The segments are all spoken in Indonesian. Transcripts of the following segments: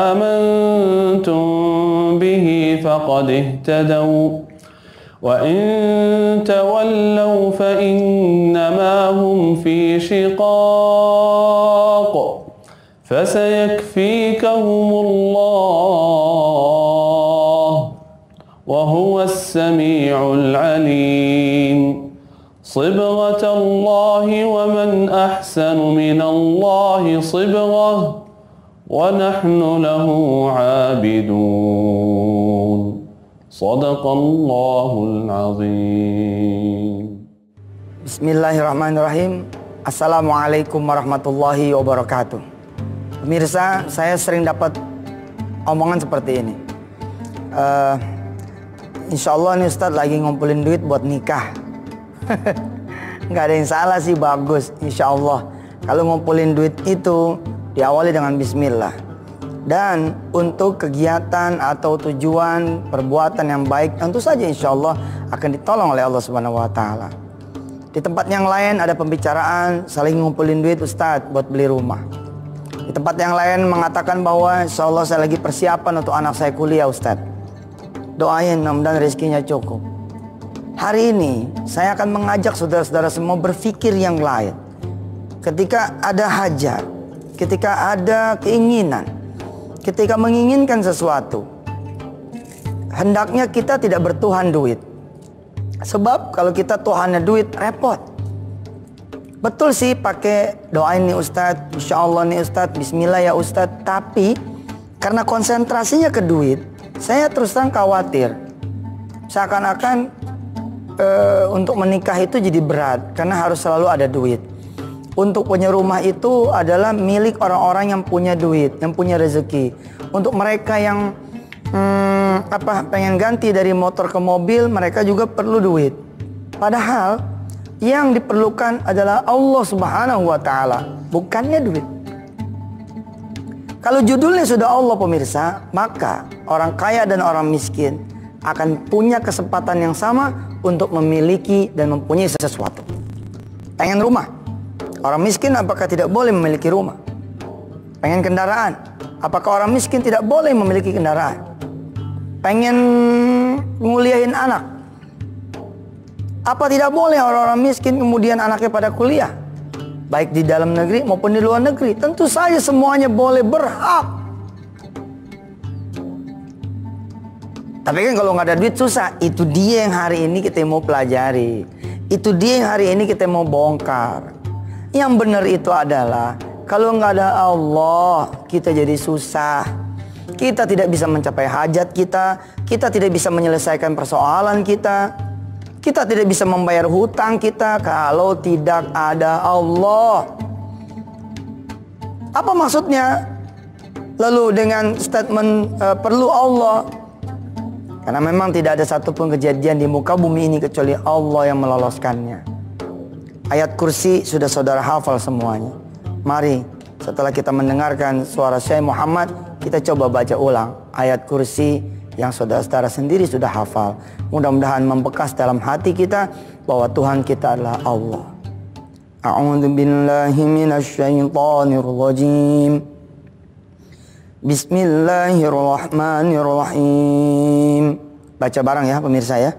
آمنتم به فقد اهتدوا. وإن تولوا فإنما هم في شقاق. فسيكفيكهم الله وهو السميع العليم. صبغة الله ومن أحسن من الله صبغة. ونحن له عابدون صدق الله العظيم Bismillahirrahmanirrahim Assalamualaikum warahmatullahi wabarakatuh Pemirsa, saya sering dapat omongan seperti ini uh, Insya Allah nih Ustadz lagi ngumpulin duit buat nikah Nggak ada yang salah sih, bagus Insya Allah Kalau ngumpulin duit itu diawali dengan bismillah dan untuk kegiatan atau tujuan perbuatan yang baik tentu saja insya Allah akan ditolong oleh Allah Subhanahu Wa Taala. Di tempat yang lain ada pembicaraan saling ngumpulin duit Ustadz buat beli rumah. Di tempat yang lain mengatakan bahwa insya Allah saya lagi persiapan untuk anak saya kuliah Ustadz. Doain mudah-mudahan rezekinya cukup. Hari ini saya akan mengajak saudara-saudara semua berpikir yang lain. Ketika ada hajat, ketika ada keinginan, ketika menginginkan sesuatu, hendaknya kita tidak bertuhan duit. Sebab kalau kita tuhannya duit repot. Betul sih pakai doain nih Ustadz, Insya Allah nih Ustadz, Bismillah ya Ustadz. Tapi karena konsentrasinya ke duit, saya terus terang khawatir. Seakan-akan e, untuk menikah itu jadi berat karena harus selalu ada duit. Untuk punya rumah itu adalah milik orang-orang yang punya duit, yang punya rezeki. Untuk mereka yang hmm, apa pengen ganti dari motor ke mobil, mereka juga perlu duit. Padahal yang diperlukan adalah Allah Subhanahu wa taala, bukannya duit. Kalau judulnya sudah Allah pemirsa, maka orang kaya dan orang miskin akan punya kesempatan yang sama untuk memiliki dan mempunyai sesuatu. Pengen rumah. Orang miskin apakah tidak boleh memiliki rumah? Pengen kendaraan. Apakah orang miskin tidak boleh memiliki kendaraan? Pengen nguliahin anak. Apa tidak boleh orang-orang miskin kemudian anaknya pada kuliah? Baik di dalam negeri maupun di luar negeri. Tentu saja semuanya boleh berhak. Tapi kan kalau nggak ada duit susah. Itu dia yang hari ini kita mau pelajari. Itu dia yang hari ini kita mau bongkar. Yang benar itu adalah kalau nggak ada Allah kita jadi susah. Kita tidak bisa mencapai hajat kita. Kita tidak bisa menyelesaikan persoalan kita. Kita tidak bisa membayar hutang kita kalau tidak ada Allah. Apa maksudnya? Lalu dengan statement uh, perlu Allah. Karena memang tidak ada satupun kejadian di muka bumi ini kecuali Allah yang meloloskannya. Ayat kursi sudah saudara hafal semuanya. Mari setelah kita mendengarkan suara Syekh Muhammad, kita coba baca ulang ayat kursi yang saudara-saudara sendiri sudah hafal. Mudah-mudahan membekas dalam hati kita bahwa Tuhan kita adalah Allah. A'udzu billahi minasyaitonir rajim. Bismillahirrahmanirrahim. Baca bareng ya pemirsa ya.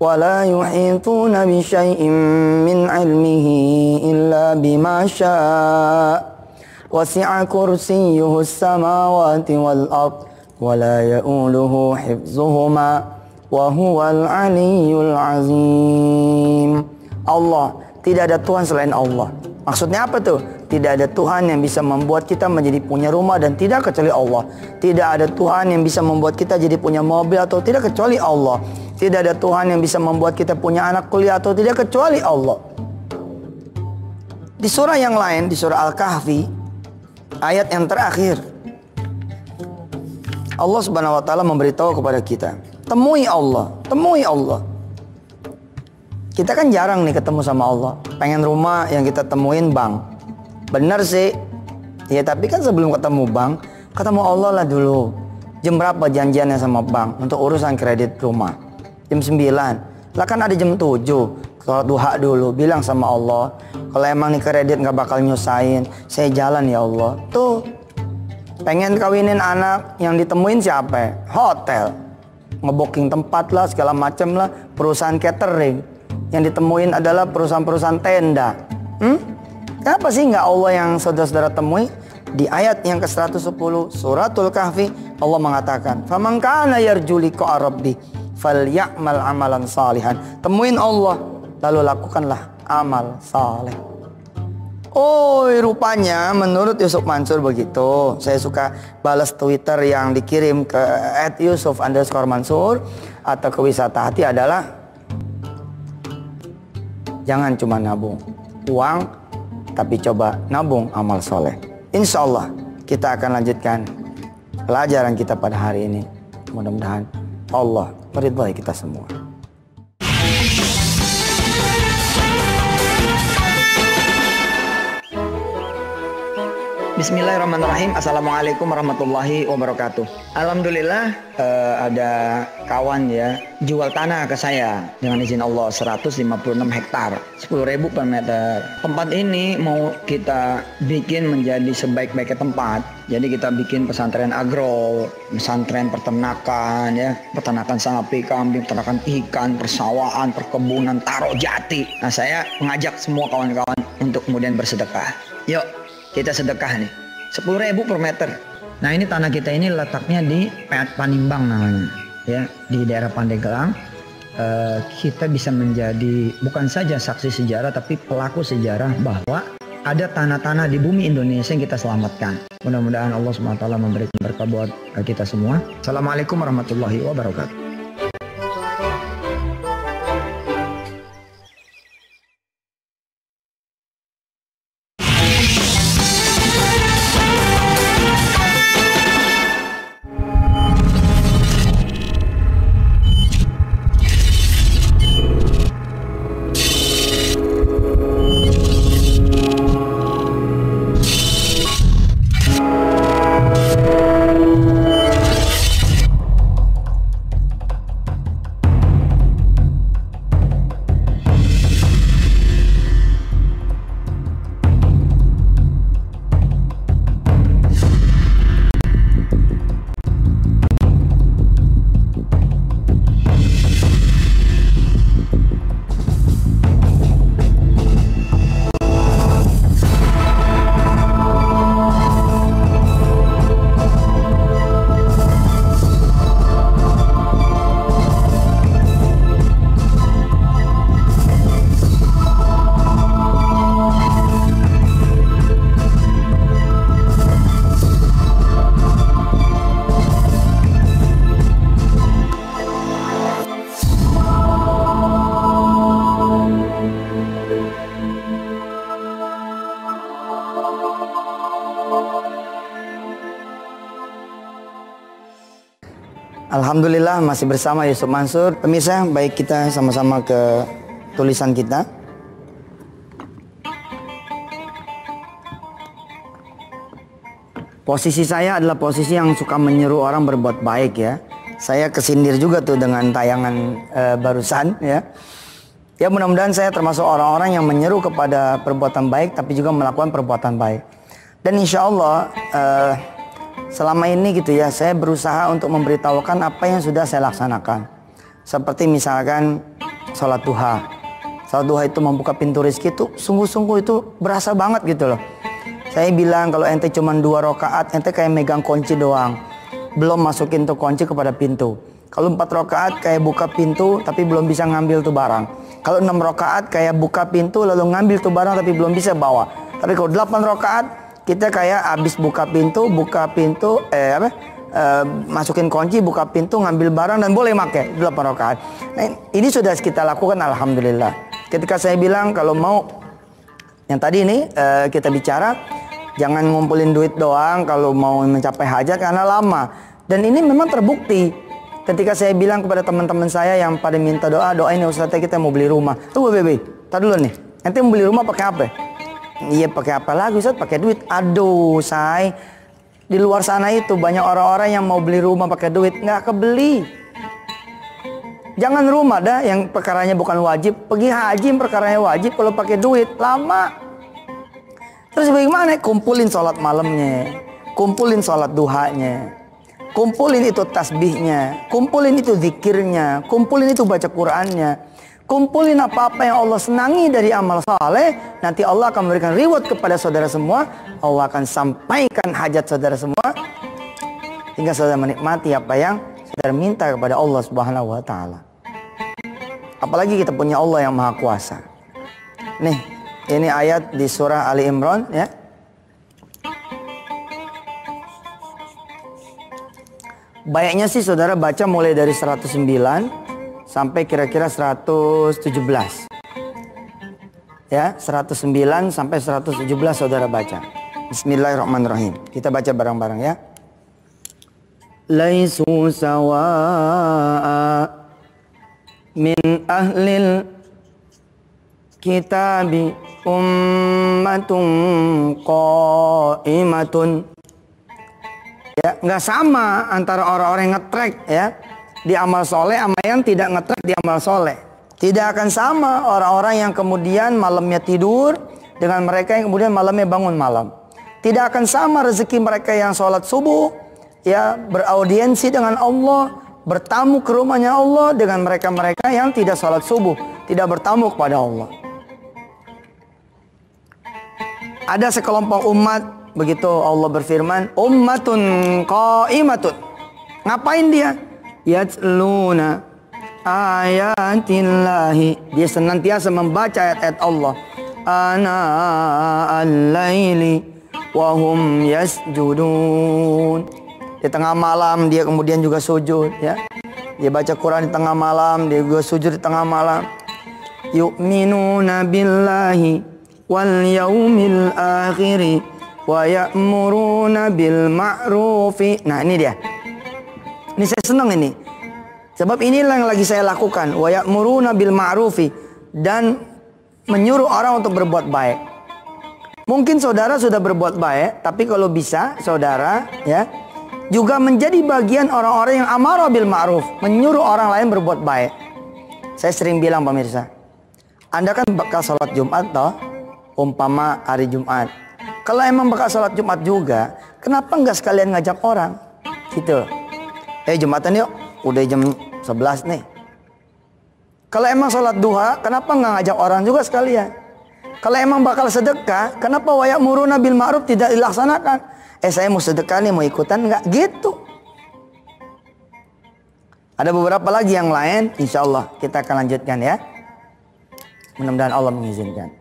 ولا يحيطون بشيء من علمه إلا بما شاء وسع كرسيه السماوات والأرض ولا يؤوله حفظهما وهو العلي العظيم Allah tidak ada Tuhan selain Allah Maksudnya apa tuh? Tidak ada Tuhan yang bisa membuat kita menjadi punya rumah dan tidak kecuali Allah. Tidak ada Tuhan yang bisa membuat kita jadi punya mobil atau tidak kecuali Allah. Tidak ada Tuhan yang bisa membuat kita punya anak kuliah atau tidak kecuali Allah. Di surah yang lain, di surah Al-Kahfi, ayat yang terakhir, Allah Subhanahu wa taala memberitahu kepada kita, temui Allah, temui Allah. Kita kan jarang nih ketemu sama Allah. Pengen rumah yang kita temuin bank. Bener sih. Ya tapi kan sebelum ketemu bank, ketemu Allah lah dulu. Jam berapa janjiannya sama bank untuk urusan kredit rumah? Jam 9. Lah kan ada jam 7. Sholat duha dulu, bilang sama Allah. Kalau emang nih kredit nggak bakal nyusahin, saya jalan ya Allah. Tuh, pengen kawinin anak yang ditemuin siapa? Hotel. Ngebooking tempat lah, segala macem lah. Perusahaan catering yang ditemuin adalah perusahaan-perusahaan tenda. Hmm? Kenapa sih nggak Allah yang saudara-saudara temui? Di ayat yang ke-110 suratul kahfi Allah mengatakan, "Faman kana yarju falyamal amalan salihan." Temuin Allah lalu lakukanlah amal saleh. Oh, rupanya menurut Yusuf Mansur begitu. Saya suka balas Twitter yang dikirim ke @yusuf underscore Mansur atau ke wisata hati adalah Jangan cuma nabung uang, tapi coba nabung amal soleh. Insya Allah kita akan lanjutkan pelajaran kita pada hari ini. Mudah-mudahan Allah meridhai kita semua. Bismillahirrahmanirrahim. Assalamualaikum warahmatullahi wabarakatuh. Alhamdulillah uh, ada kawan ya jual tanah ke saya dengan izin Allah 156 hektar 10.000 per meter. Tempat ini mau kita bikin menjadi sebaik-baiknya tempat. Jadi kita bikin pesantren agro, pesantren peternakan ya, peternakan sapi, kambing, peternakan ikan, persawahan, perkebunan, taruh jati. Nah saya mengajak semua kawan-kawan untuk kemudian bersedekah. Yuk kita sedekah nih. 10 ribu per meter. Nah ini tanah kita ini letaknya di Panimbang namanya. Ya, di daerah Pandeglang. Uh, kita bisa menjadi bukan saja saksi sejarah tapi pelaku sejarah bahwa ada tanah-tanah di bumi Indonesia yang kita selamatkan. Mudah-mudahan Allah SWT memberikan berkah buat kita semua. Assalamualaikum warahmatullahi wabarakatuh. Alhamdulillah masih bersama Yusuf Mansur. Pemirsa, baik kita sama-sama ke tulisan kita. Posisi saya adalah posisi yang suka menyeru orang berbuat baik ya. Saya kesindir juga tuh dengan tayangan e, barusan ya. Ya mudah-mudahan saya termasuk orang-orang yang menyeru kepada perbuatan baik tapi juga melakukan perbuatan baik. Dan insya Allah uh, selama ini gitu ya saya berusaha untuk memberitahukan apa yang sudah saya laksanakan. Seperti misalkan sholat duha. Sholat duha itu membuka pintu rezeki itu sungguh-sungguh itu berasa banget gitu loh. Saya bilang kalau ente cuma dua rakaat ente kayak megang kunci doang. Belum masukin tuh kunci kepada pintu. Kalau empat rakaat kayak buka pintu tapi belum bisa ngambil tuh barang. Kalau enam rakaat kayak buka pintu lalu ngambil tuh barang tapi belum bisa bawa. Tapi kalau delapan rakaat kita kayak habis buka pintu, buka pintu, eh apa? Eh, masukin kunci, buka pintu, ngambil barang dan boleh pakai delapan rakaat. Nah, ini sudah kita lakukan alhamdulillah. Ketika saya bilang kalau mau yang tadi ini eh, kita bicara jangan ngumpulin duit doang kalau mau mencapai hajat karena lama. Dan ini memang terbukti Ketika saya bilang kepada teman-teman saya yang pada minta doa, doain ya Ustaz kita mau beli rumah. Tunggu bebe, tadi dulu nih. Nanti mau beli rumah pakai apa? Iya pakai apa lagi Ustaz? Pakai duit. Aduh, say. Di luar sana itu banyak orang-orang yang mau beli rumah pakai duit, nggak kebeli. Jangan rumah dah yang perkaranya bukan wajib. Pergi haji perkaranya wajib kalau pakai duit lama. Terus bagaimana? Kumpulin sholat malamnya, kumpulin sholat duhanya, Kumpulin itu tasbihnya, kumpulin itu zikirnya, kumpulin itu baca Qur'annya. Kumpulin apa-apa yang Allah senangi dari amal saleh, nanti Allah akan memberikan reward kepada saudara semua. Allah akan sampaikan hajat saudara semua hingga saudara menikmati apa yang saudara minta kepada Allah Subhanahu wa taala. Apalagi kita punya Allah yang Maha Kuasa. Nih, ini ayat di surah Ali Imran ya. Baiknya sih saudara baca mulai dari 109 sampai kira-kira 117. Ya, 109 sampai 117 saudara baca. Bismillahirrahmanirrahim. Kita baca bareng-bareng ya. Laisu sawa'a min ahlil kitabi ummatun qa'imatun ya nggak sama antara orang-orang yang ngetrek ya di amal soleh sama yang tidak ngetrek di amal soleh tidak akan sama orang-orang yang kemudian malamnya tidur dengan mereka yang kemudian malamnya bangun malam tidak akan sama rezeki mereka yang sholat subuh ya beraudiensi dengan Allah bertamu ke rumahnya Allah dengan mereka-mereka yang tidak sholat subuh tidak bertamu kepada Allah ada sekelompok umat Begitu Allah berfirman, ummatun qaimatun. Ngapain dia? Yatluna ayatillahi. Dia senantiasa membaca ayat-ayat Allah. Ana al-laili wa hum yasjudun. Di tengah malam dia kemudian juga sujud ya. Dia baca Quran di tengah malam, dia juga sujud di tengah malam. Yu'minuna billahi wal yaumil akhiri wa ya'muruna bil ma'rufi. Nah, ini dia. Ini saya senang ini. Sebab inilah yang lagi saya lakukan. Wa ya'muruna bil ma'rufi dan menyuruh orang untuk berbuat baik. Mungkin saudara sudah berbuat baik, tapi kalau bisa saudara ya juga menjadi bagian orang-orang yang amarah bil ma'ruf, menyuruh orang lain berbuat baik. Saya sering bilang pemirsa, Anda kan bakal sholat Jumat toh, umpama hari Jumat. Kalau emang bakal sholat Jumat juga, kenapa nggak sekalian ngajak orang? Gitu. Eh Jumatan yuk, udah jam 11 nih. Kalau emang sholat duha, kenapa nggak ngajak orang juga sekalian? Kalau emang bakal sedekah, kenapa wayak muruna bil ma'ruf tidak dilaksanakan? Eh saya mau sedekah nih, mau ikutan nggak? Gitu. Ada beberapa lagi yang lain, insya Allah kita akan lanjutkan ya. Mudah-mudahan Allah mengizinkan.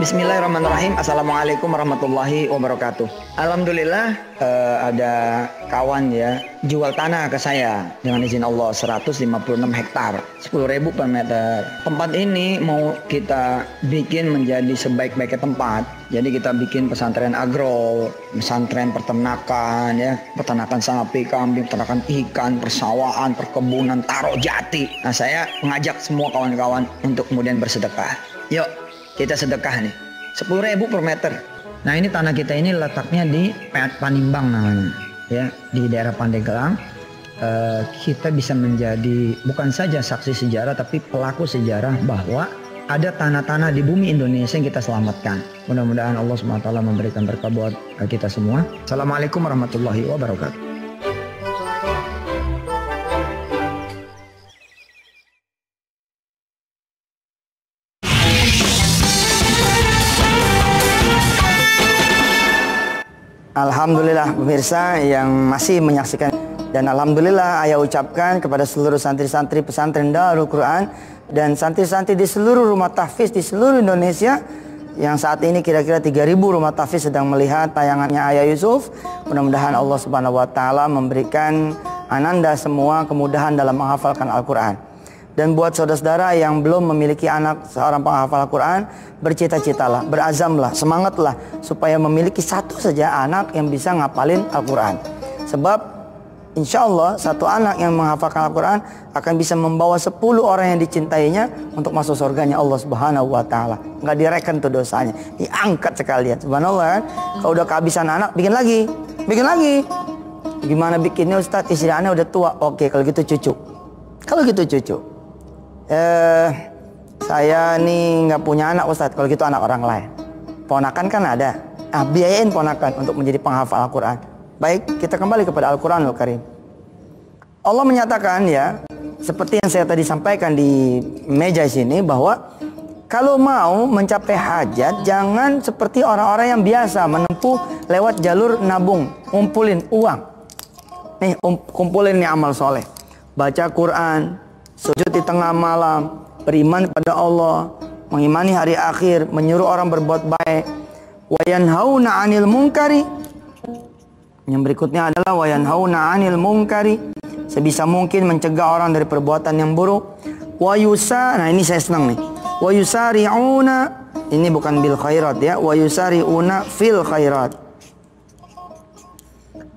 Bismillahirrahmanirrahim. Assalamualaikum warahmatullahi wabarakatuh. Alhamdulillah uh, ada kawan ya jual tanah ke saya dengan izin Allah 156 hektar 10 ribu per meter. Tempat ini mau kita bikin menjadi sebaik-baiknya tempat. Jadi kita bikin pesantren agro, pesantren peternakan ya, peternakan sapi, kambing, peternakan ikan, persawahan, perkebunan, taruh jati. Nah saya mengajak semua kawan-kawan untuk kemudian bersedekah. Yuk kita sedekah nih 10 ribu per meter nah ini tanah kita ini letaknya di Panimbang namanya ya di daerah Pandeglang uh, kita bisa menjadi bukan saja saksi sejarah tapi pelaku sejarah bahwa ada tanah-tanah di bumi Indonesia yang kita selamatkan. Mudah-mudahan Allah SWT memberikan berkah buat kita semua. Assalamualaikum warahmatullahi wabarakatuh. Alhamdulillah pemirsa yang masih menyaksikan dan Alhamdulillah ayah ucapkan kepada seluruh santri-santri pesantren Darul Quran dan santri-santri di seluruh rumah tahfiz di seluruh Indonesia yang saat ini kira-kira 3000 rumah tahfiz sedang melihat tayangannya Ayah Yusuf. Mudah-mudahan Allah Subhanahu wa taala memberikan ananda semua kemudahan dalam menghafalkan Al-Qur'an. Dan buat saudara-saudara yang belum memiliki anak seorang penghafal Al-Quran, bercita-citalah, berazamlah, semangatlah supaya memiliki satu saja anak yang bisa ngapalin Al-Quran. Sebab insya Allah satu anak yang menghafalkan Al-Quran akan bisa membawa 10 orang yang dicintainya untuk masuk surganya Allah Subhanahu Wa Taala. Nggak direken tuh dosanya, diangkat sekalian. Subhanallah kan? Kalau udah kehabisan anak, bikin lagi, bikin lagi. Gimana bikinnya Ustadz? Istri udah tua. Oke, kalau gitu cucu. Kalau gitu cucu eh, saya nih nggak punya anak Ustadz. Kalau gitu anak orang lain. Ponakan kan ada. Ah biayain ponakan untuk menjadi penghafal Al-Quran. Baik kita kembali kepada Al-Quranul Karim. Allah menyatakan ya seperti yang saya tadi sampaikan di meja sini bahwa kalau mau mencapai hajat jangan seperti orang-orang yang biasa menempuh lewat jalur nabung ngumpulin uang. Nih um, kumpulin nih amal soleh. Baca Quran sujud di tengah malam, beriman pada Allah, mengimani hari akhir, menyuruh orang berbuat baik. Wayan hauna 'anil munkari. Yang berikutnya adalah wayan hauna 'anil munkari. Sebisa mungkin mencegah orang dari perbuatan yang buruk. Wa yusa, nah ini saya senang nih. Wa yusari'una, ini bukan bil khairat ya. Wa yusari'una fil khairat.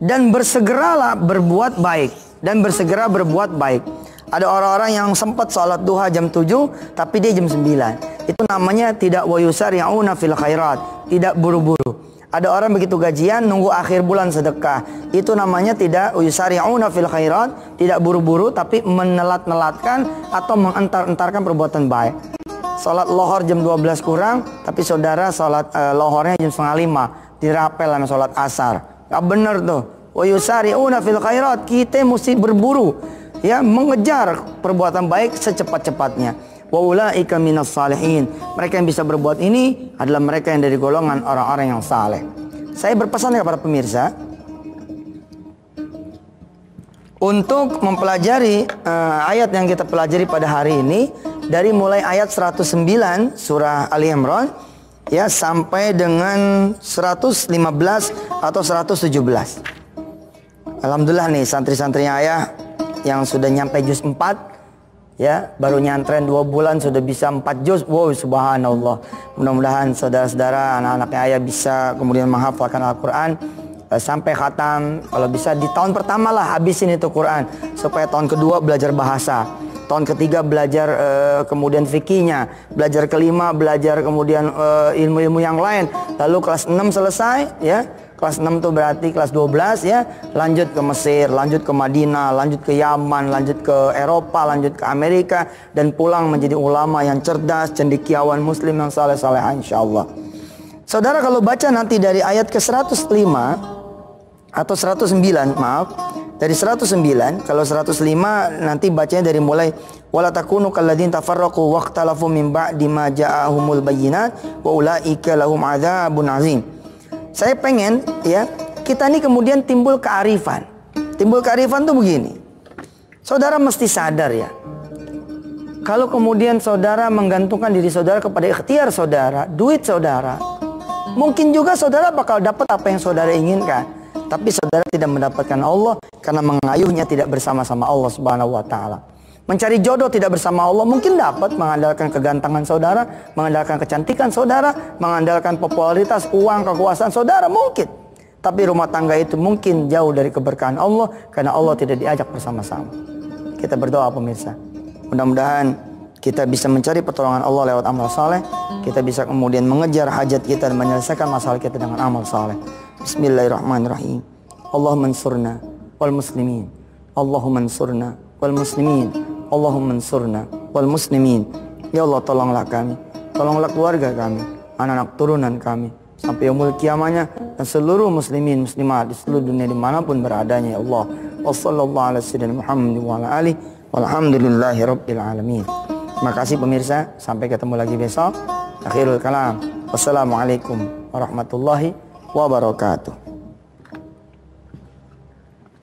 Dan bersegeralah berbuat baik dan bersegera berbuat baik. Ada orang-orang yang sempat sholat duha jam 7 tapi dia jam 9. Itu namanya tidak wayusar yauna fil khairat, tidak buru-buru. Ada orang begitu gajian nunggu akhir bulan sedekah. Itu namanya tidak yauna fil khairat, tidak buru-buru tapi menelat-nelatkan atau mengentar-entarkan perbuatan baik. Salat lohor jam 12 kurang, tapi saudara salat uh, lohornya jam setengah lima. Dirapel sama salat asar. Gak bener tuh. Wa yusari'una fil khairat. Kita mesti berburu ya mengejar perbuatan baik secepat-cepatnya. Wa ulaika minas salihin. Mereka yang bisa berbuat ini adalah mereka yang dari golongan orang-orang yang saleh. Saya berpesan kepada pemirsa untuk mempelajari uh, ayat yang kita pelajari pada hari ini dari mulai ayat 109 surah Ali Imran ya sampai dengan 115 atau 117. Alhamdulillah nih santri-santrinya ayah yang sudah nyampe juz 4 ya baru nyantren dua bulan sudah bisa 4 juz. Wow subhanallah. Mudah-mudahan saudara-saudara anak-anaknya ayah bisa kemudian menghafalkan Al-Quran eh, sampai khatam. Kalau bisa di tahun pertama lah habisin itu Quran supaya tahun kedua belajar bahasa. Tahun ketiga belajar uh, kemudian fikihnya. Belajar kelima belajar kemudian eh, ilmu-ilmu uh, yang lain. Lalu kelas 6 selesai ya Kelas 6 itu berarti kelas 12 ya. Lanjut ke Mesir, lanjut ke Madinah, lanjut ke Yaman, lanjut ke Eropa, lanjut ke Amerika dan pulang menjadi ulama yang cerdas, cendekiawan muslim yang saleh-saleh insyaallah. Saudara kalau baca nanti dari ayat ke 105 atau 109, maaf, dari 109 kalau 105 nanti bacanya dari mulai wala takunu kalladzin tafarraqu waqtalafu min ba'di ma ja'ahumul bayyinat wa ulaika lahum adzabun azim. Saya pengen ya kita ini kemudian timbul kearifan. Timbul kearifan tuh begini. Saudara mesti sadar ya. Kalau kemudian saudara menggantungkan diri saudara kepada ikhtiar saudara, duit saudara, mungkin juga saudara bakal dapat apa yang saudara inginkan. Tapi saudara tidak mendapatkan Allah karena mengayuhnya tidak bersama-sama Allah Subhanahu wa taala. Mencari jodoh tidak bersama Allah mungkin dapat mengandalkan kegantangan saudara, mengandalkan kecantikan saudara, mengandalkan popularitas, uang, kekuasaan saudara mungkin. Tapi rumah tangga itu mungkin jauh dari keberkahan Allah karena Allah tidak diajak bersama-sama. Kita berdoa pemirsa. Mudah-mudahan kita bisa mencari pertolongan Allah lewat amal saleh. Kita bisa kemudian mengejar hajat kita dan menyelesaikan masalah kita dengan amal saleh. Bismillahirrahmanirrahim. Allahumma ansurna wal muslimin. Allahumma ansurna wal muslimin. Allahumma ansurna wal muslimin. Ya Allah tolonglah kami. Tolonglah keluarga kami. Anak-anak turunan kami. Sampai umul kiamanya dan seluruh muslimin muslimat di seluruh dunia di mana pun beradanya ya Allah. Wassalamualaikum warahmatullahi wabarakatuh. Walhamdulillahi rabbil alamin. Terima kasih pemirsa. Sampai ketemu lagi besok. Akhirul kalam. Wassalamualaikum warahmatullahi wabarakatuh.